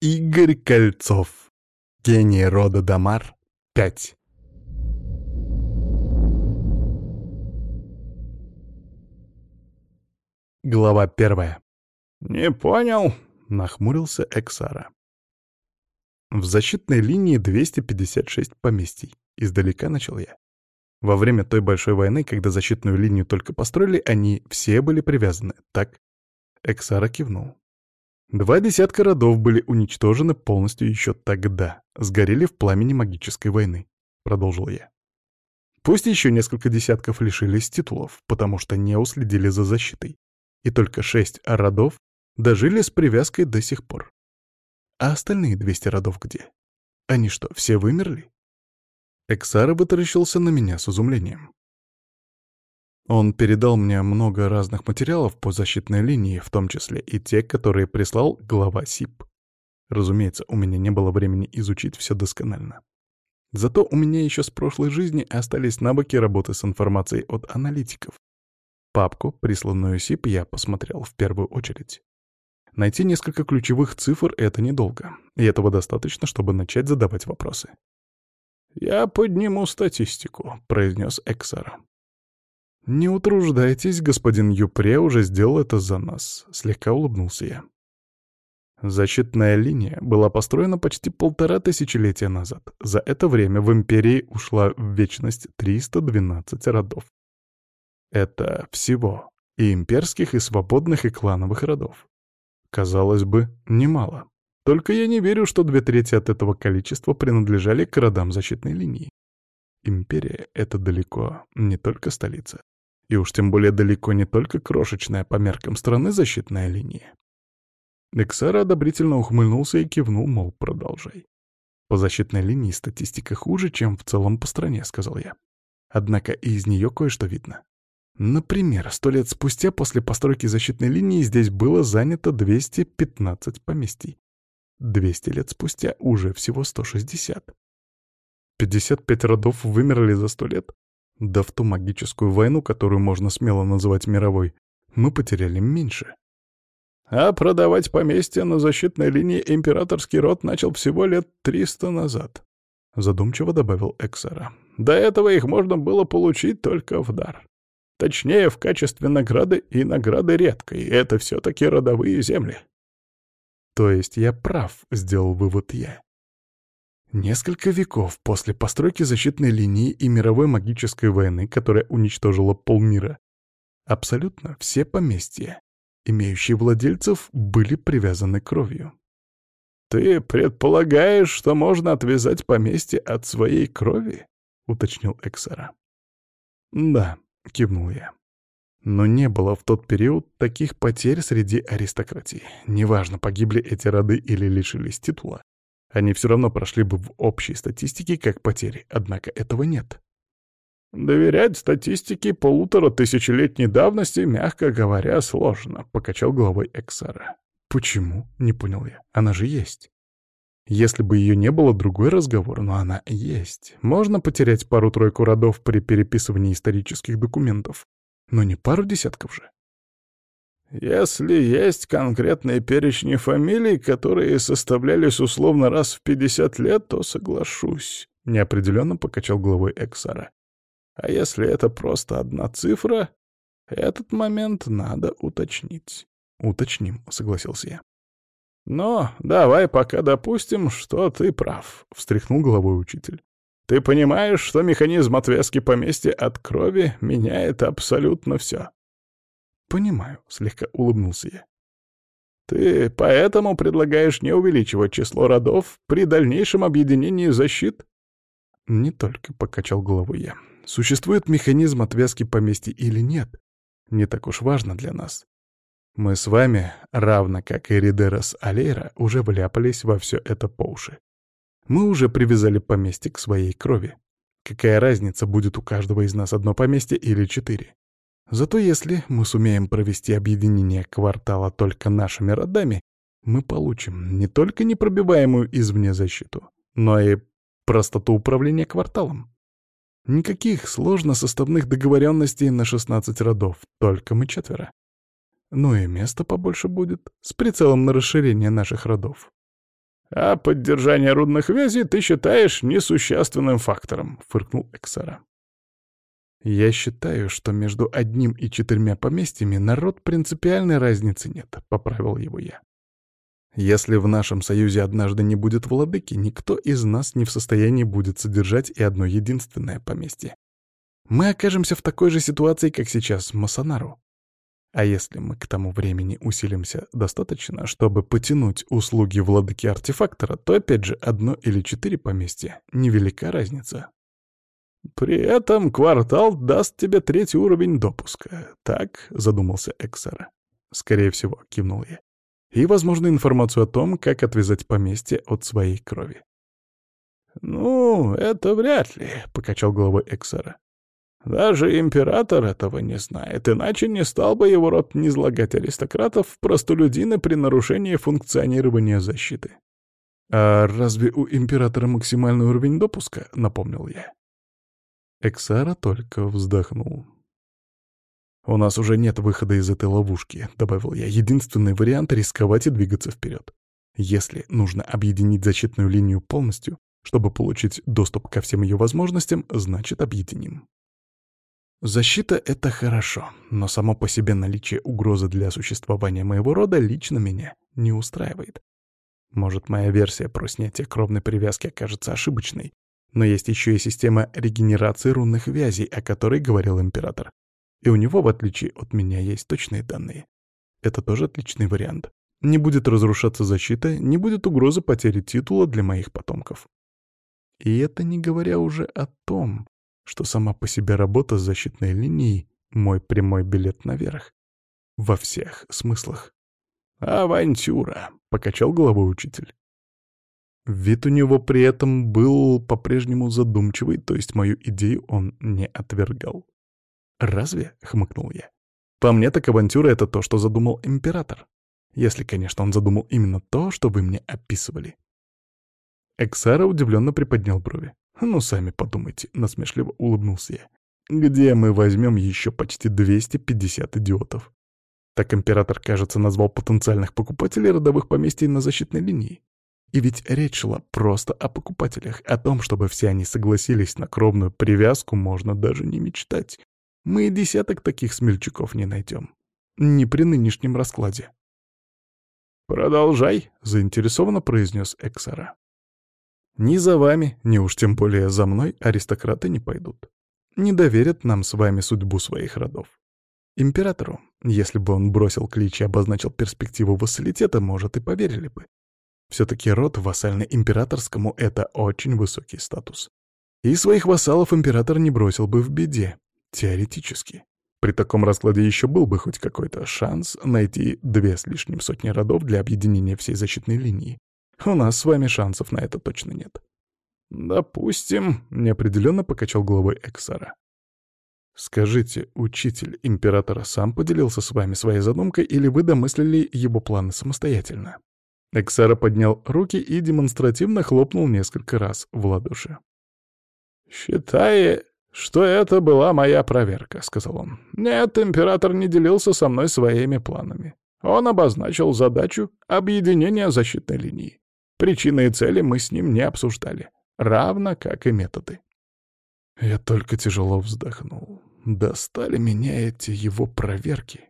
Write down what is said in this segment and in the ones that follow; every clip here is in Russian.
Игорь Кольцов. Гений рода Дамар. 5. Глава первая. «Не понял», — нахмурился Эксара. В защитной линии 256 поместий. Издалека начал я. Во время той большой войны, когда защитную линию только построили, они все были привязаны, так? Эксара кивнул. Два десятка родов были уничтожены полностью еще тогда, сгорели в пламени магической войны, продолжил я. Пусть еще несколько десятков лишились титулов, потому что не уследили за защитой, и только шесть родов дожили с привязкой до сих пор. А остальные 200 родов где? Они что, все вымерли? Эксара вытаращился на меня с изумлением. Он передал мне много разных материалов по защитной линии, в том числе и те, которые прислал глава СИП. Разумеется, у меня не было времени изучить все досконально. Зато у меня еще с прошлой жизни остались навыки работы с информацией от аналитиков. Папку, присланную СИП, я посмотрел в первую очередь. Найти несколько ключевых цифр — это недолго, и этого достаточно, чтобы начать задавать вопросы. «Я подниму статистику», — произнес Эксара. «Не утруждайтесь, господин Юпре уже сделал это за нас», — слегка улыбнулся я. Защитная линия была построена почти полтора тысячелетия назад. За это время в Империи ушла в вечность 312 родов. Это всего и имперских, и свободных, и клановых родов. Казалось бы, немало. Только я не верю, что две трети от этого количества принадлежали к родам защитной линии. Империя — это далеко не только столица. И уж тем более далеко не только крошечная по меркам страны защитная линия. Эксара одобрительно ухмыльнулся и кивнул, мол, продолжай. По защитной линии статистика хуже, чем в целом по стране, сказал я. Однако и из нее кое-что видно. Например, сто лет спустя после постройки защитной линии здесь было занято 215 поместий. 200 лет спустя уже всего 160. 55 родов вымерли за 100 лет. Да в ту магическую войну, которую можно смело называть мировой, мы потеряли меньше. А продавать поместья на защитной линии императорский род начал всего лет 300 назад. Задумчиво добавил Эксера. До этого их можно было получить только в дар. Точнее, в качестве награды и награды редкой. Это все-таки родовые земли. То есть я прав, сделал вывод я. Несколько веков после постройки защитной линии и мировой магической войны, которая уничтожила полмира, абсолютно все поместья, имеющие владельцев, были привязаны кровью. «Ты предполагаешь, что можно отвязать поместье от своей крови?» — уточнил Эксера. «Да», — кивнул я. Но не было в тот период таких потерь среди аристократии. Неважно, погибли эти роды или лишились титула. Они все равно прошли бы в общей статистике как потери, однако этого нет. «Доверять статистике полутора тысячелетней давности, мягко говоря, сложно», — покачал головой Эксара. «Почему?» — не понял я. «Она же есть». Если бы ее не было, другой разговор, но она есть. Можно потерять пару-тройку родов при переписывании исторических документов но не пару десятков же. Если есть конкретные перечни фамилий, которые составлялись условно раз в 50 лет, то соглашусь, — неопределенно покачал головой Эксара. А если это просто одна цифра, этот момент надо уточнить. Уточним, — согласился я. «Но давай пока допустим, что ты прав», — встряхнул головой учитель. Ты понимаешь, что механизм отвязки поместья от крови меняет абсолютно все?» «Понимаю», — слегка улыбнулся я. «Ты поэтому предлагаешь не увеличивать число родов при дальнейшем объединении защит?» «Не только», — покачал головой я. «Существует механизм отвязки поместья или нет? Не так уж важно для нас. Мы с вами, равно как и Ридерас Алейра, уже вляпались во все это по уши. Мы уже привязали поместье к своей крови. Какая разница, будет у каждого из нас одно поместье или четыре? Зато если мы сумеем провести объединение квартала только нашими родами, мы получим не только непробиваемую извне защиту, но и простоту управления кварталом. Никаких сложно составных договоренностей на 16 родов, только мы четверо. Ну и места побольше будет, с прицелом на расширение наших родов. А поддержание рудных вязей ты считаешь несущественным фактором, фыркнул Эксара. Я считаю, что между одним и четырьмя поместьями народ принципиальной разницы нет, поправил его я. Если в нашем союзе однажды не будет владыки, никто из нас не в состоянии будет содержать и одно единственное поместье. Мы окажемся в такой же ситуации, как сейчас Масонару. А если мы к тому времени усилимся достаточно, чтобы потянуть услуги владыки-артефактора, то опять же одно или четыре поместья — невелика разница. «При этом квартал даст тебе третий уровень допуска. Так?» — задумался Эксера. «Скорее всего», — кивнул я. «И, возможно, информацию о том, как отвязать поместье от своей крови». «Ну, это вряд ли», — покачал головой Эксера. Даже император этого не знает, иначе не стал бы его род низлагать аристократов в простолюдины при нарушении функционирования защиты. «А разве у императора максимальный уровень допуска?» — напомнил я. Эксара только вздохнул. «У нас уже нет выхода из этой ловушки», — добавил я. «Единственный вариант — рисковать и двигаться вперед. Если нужно объединить защитную линию полностью, чтобы получить доступ ко всем ее возможностям, значит, объединим». Защита — это хорошо, но само по себе наличие угрозы для существования моего рода лично меня не устраивает. Может, моя версия про снятие кровной привязки окажется ошибочной, но есть еще и система регенерации рунных вязей, о которой говорил император. И у него, в отличие от меня, есть точные данные. Это тоже отличный вариант. Не будет разрушаться защита, не будет угрозы потери титула для моих потомков. И это не говоря уже о том, что сама по себе работа с защитной линией — мой прямой билет наверх. Во всех смыслах. «Авантюра», — покачал головой учитель. Вид у него при этом был по-прежнему задумчивый, то есть мою идею он не отвергал. «Разве?» — хмыкнул я. «По мне так авантюра — это то, что задумал император. Если, конечно, он задумал именно то, что вы мне описывали». Эксара удивленно приподнял брови. «Ну, сами подумайте», — насмешливо улыбнулся я. «Где мы возьмем еще почти 250 идиотов?» Так император, кажется, назвал потенциальных покупателей родовых поместий на защитной линии. И ведь речь шла просто о покупателях, о том, чтобы все они согласились на кровную привязку, можно даже не мечтать. Мы и десяток таких смельчаков не найдем. Не при нынешнем раскладе. «Продолжай», — заинтересованно произнес Эксара. Ни за вами, ни уж тем более за мной аристократы не пойдут. Не доверят нам с вами судьбу своих родов. Императору, если бы он бросил клич и обозначил перспективу вассалитета, может, и поверили бы. Все-таки род вассальный императорскому — это очень высокий статус. И своих вассалов император не бросил бы в беде, теоретически. При таком раскладе еще был бы хоть какой-то шанс найти две с лишним сотни родов для объединения всей защитной линии. У нас с вами шансов на это точно нет. Допустим, неопределенно покачал головой Эксара. Скажите, учитель императора сам поделился с вами своей задумкой или вы домыслили его планы самостоятельно? Эксара поднял руки и демонстративно хлопнул несколько раз в ладоши. «Считай, что это была моя проверка», — сказал он. «Нет, император не делился со мной своими планами. Он обозначил задачу объединения защитной линии. Причины и цели мы с ним не обсуждали, равно как и методы. Я только тяжело вздохнул. Достали меня эти его проверки.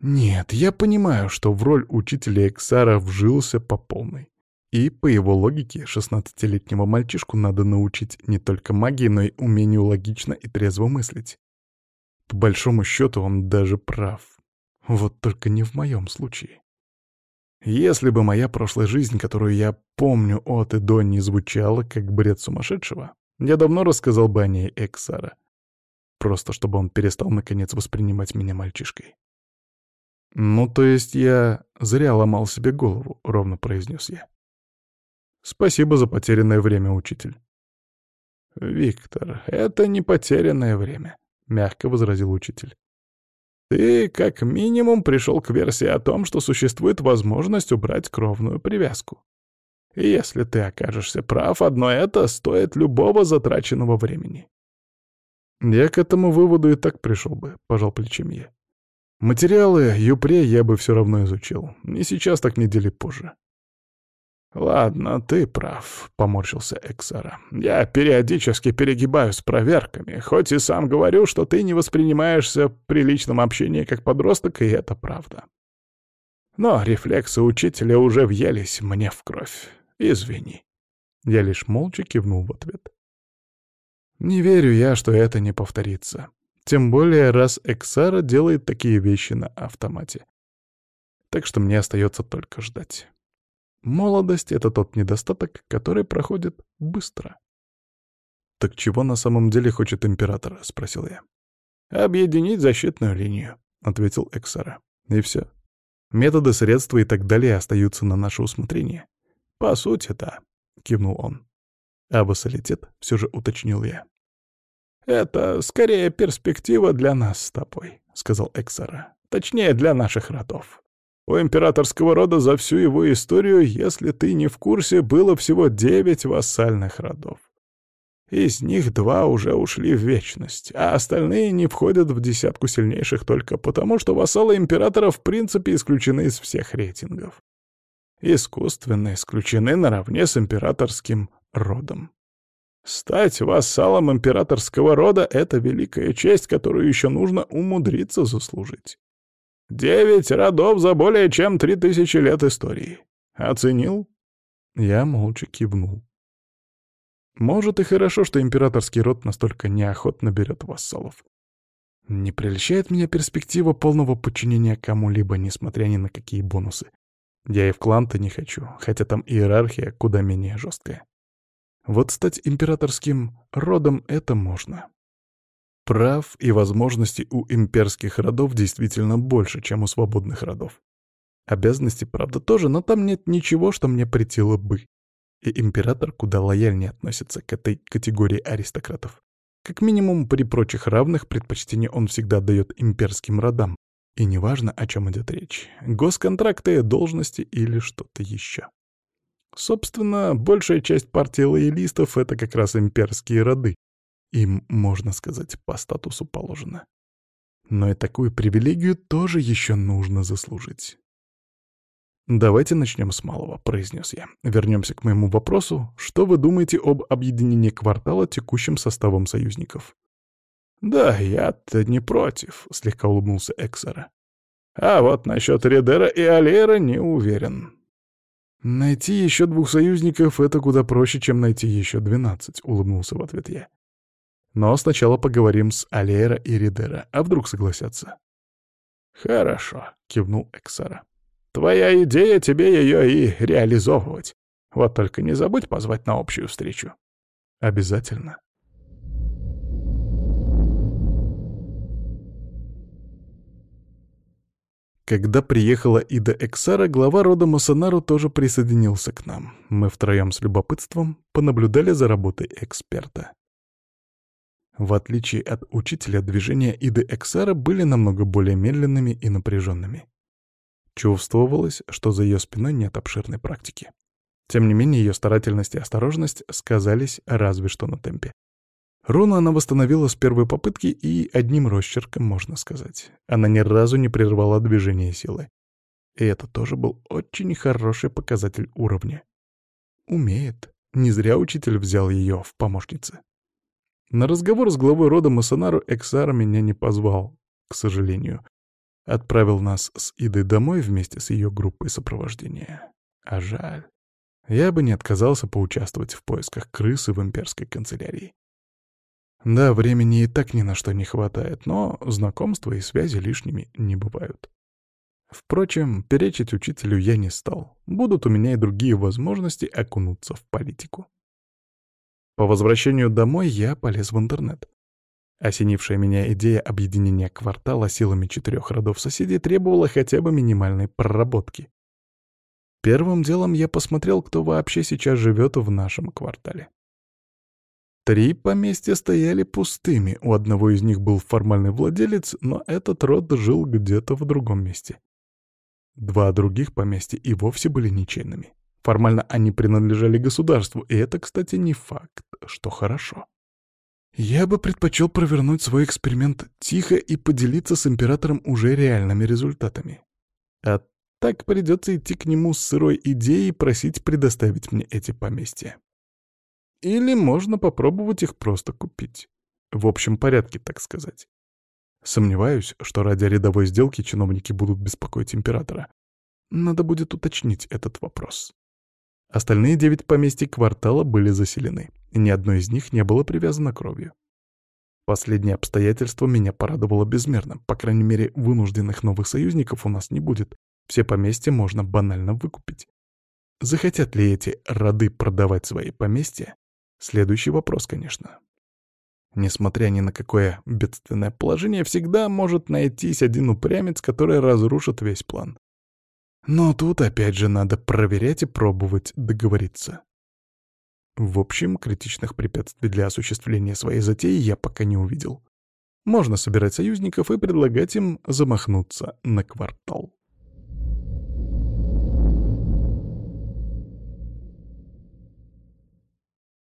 Нет, я понимаю, что в роль учителя Эксара вжился по полной. И, по его логике, 16-летнего мальчишку надо научить не только магии, но и умению логично и трезво мыслить. По большому счету он даже прав. Вот только не в моем случае. Если бы моя прошлая жизнь, которую я помню от и до, не звучала как бред сумасшедшего, я давно рассказал бы о ней Эксара. Просто чтобы он перестал наконец воспринимать меня мальчишкой. «Ну, то есть я зря ломал себе голову», — ровно произнес я. «Спасибо за потерянное время, учитель». «Виктор, это не потерянное время», — мягко возразил учитель. Ты, как минимум, пришел к версии о том, что существует возможность убрать кровную привязку. И если ты окажешься прав, одно это стоит любого затраченного времени. Я к этому выводу и так пришел бы, пожал плечами я. Материалы Юпре я бы все равно изучил. Не сейчас, так недели позже. «Ладно, ты прав», — поморщился Эксара. «Я периодически перегибаю с проверками, хоть и сам говорю, что ты не воспринимаешься при личном общении как подросток, и это правда. Но рефлексы учителя уже въелись мне в кровь. Извини». Я лишь молча кивнул в ответ. Не верю я, что это не повторится. Тем более, раз Эксара делает такие вещи на автомате. Так что мне остается только ждать. Молодость — это тот недостаток, который проходит быстро. «Так чего на самом деле хочет император?» — спросил я. «Объединить защитную линию», — ответил Эксара. «И все. Методы, средства и так далее остаются на наше усмотрение». «По сути, да», — кивнул он. «А вассалитет?» — все же уточнил я. «Это скорее перспектива для нас с тобой», — сказал Эксара. «Точнее, для наших родов. У императорского рода за всю его историю, если ты не в курсе, было всего девять вассальных родов. Из них два уже ушли в вечность, а остальные не входят в десятку сильнейших только потому, что вассалы императора в принципе исключены из всех рейтингов. Искусственно исключены наравне с императорским родом. Стать вассалом императорского рода — это великая честь, которую еще нужно умудриться заслужить. Девять родов за более чем три тысячи лет истории. Оценил? Я молча кивнул. Может и хорошо, что императорский род настолько неохотно берет вассалов. Не прельщает меня перспектива полного подчинения кому-либо, несмотря ни на какие бонусы. Я и в клан-то не хочу, хотя там иерархия куда менее жесткая. Вот стать императорским родом — это можно. Прав и возможностей у имперских родов действительно больше, чем у свободных родов. Обязанности, правда, тоже, но там нет ничего, что мне претило бы. И император куда лояльнее относится к этой категории аристократов. Как минимум, при прочих равных предпочтение он всегда дает имперским родам. И неважно, о чем идет речь. Госконтракты, должности или что-то еще. Собственно, большая часть партии лоялистов — это как раз имперские роды, им, можно сказать, по статусу положено. Но и такую привилегию тоже еще нужно заслужить. «Давайте начнем с малого», — произнес я. Вернемся к моему вопросу. Что вы думаете об объединении квартала текущим составом союзников? «Да, я-то не против», — слегка улыбнулся Эксера. «А вот насчет Редера и Алера не уверен». «Найти еще двух союзников — это куда проще, чем найти еще двенадцать», — улыбнулся в ответ я. Но сначала поговорим с Алиера и Ридера, а вдруг согласятся. «Хорошо», — кивнул Эксара. «Твоя идея, тебе ее и реализовывать. Вот только не забудь позвать на общую встречу». «Обязательно». Когда приехала Ида Эксара, глава рода Масонару тоже присоединился к нам. Мы втроем с любопытством понаблюдали за работой эксперта. В отличие от учителя, движения Иды Эксара были намного более медленными и напряженными. Чувствовалось, что за ее спиной нет обширной практики. Тем не менее, ее старательность и осторожность сказались разве что на темпе. Руну она восстановила с первой попытки и одним росчерком, можно сказать. Она ни разу не прервала движение силы. И это тоже был очень хороший показатель уровня. Умеет. Не зря учитель взял ее в помощницы. На разговор с главой рода Масонару Эксар меня не позвал, к сожалению. Отправил нас с Идой домой вместе с ее группой сопровождения. А жаль. Я бы не отказался поучаствовать в поисках крысы в имперской канцелярии. Да, времени и так ни на что не хватает, но знакомства и связи лишними не бывают. Впрочем, перечить учителю я не стал. Будут у меня и другие возможности окунуться в политику. По возвращению домой я полез в интернет. Осенившая меня идея объединения квартала силами четырех родов соседей требовала хотя бы минимальной проработки. Первым делом я посмотрел, кто вообще сейчас живет в нашем квартале. Три поместья стояли пустыми, у одного из них был формальный владелец, но этот род жил где-то в другом месте. Два других поместья и вовсе были ничейными. Формально они принадлежали государству, и это, кстати, не факт, что хорошо. Я бы предпочел провернуть свой эксперимент тихо и поделиться с императором уже реальными результатами. А так придется идти к нему с сырой идеей и просить предоставить мне эти поместья. Или можно попробовать их просто купить. В общем порядке, так сказать. Сомневаюсь, что ради рядовой сделки чиновники будут беспокоить императора. Надо будет уточнить этот вопрос. Остальные девять поместий квартала были заселены, ни одно из них не было привязано кровью. Последнее обстоятельство меня порадовало безмерно. По крайней мере, вынужденных новых союзников у нас не будет. Все поместья можно банально выкупить. Захотят ли эти роды продавать свои поместья? Следующий вопрос, конечно. Несмотря ни на какое бедственное положение, всегда может найтись один упрямец, который разрушит весь план. Но тут опять же надо проверять и пробовать договориться. В общем, критичных препятствий для осуществления своей затеи я пока не увидел. Можно собирать союзников и предлагать им замахнуться на квартал.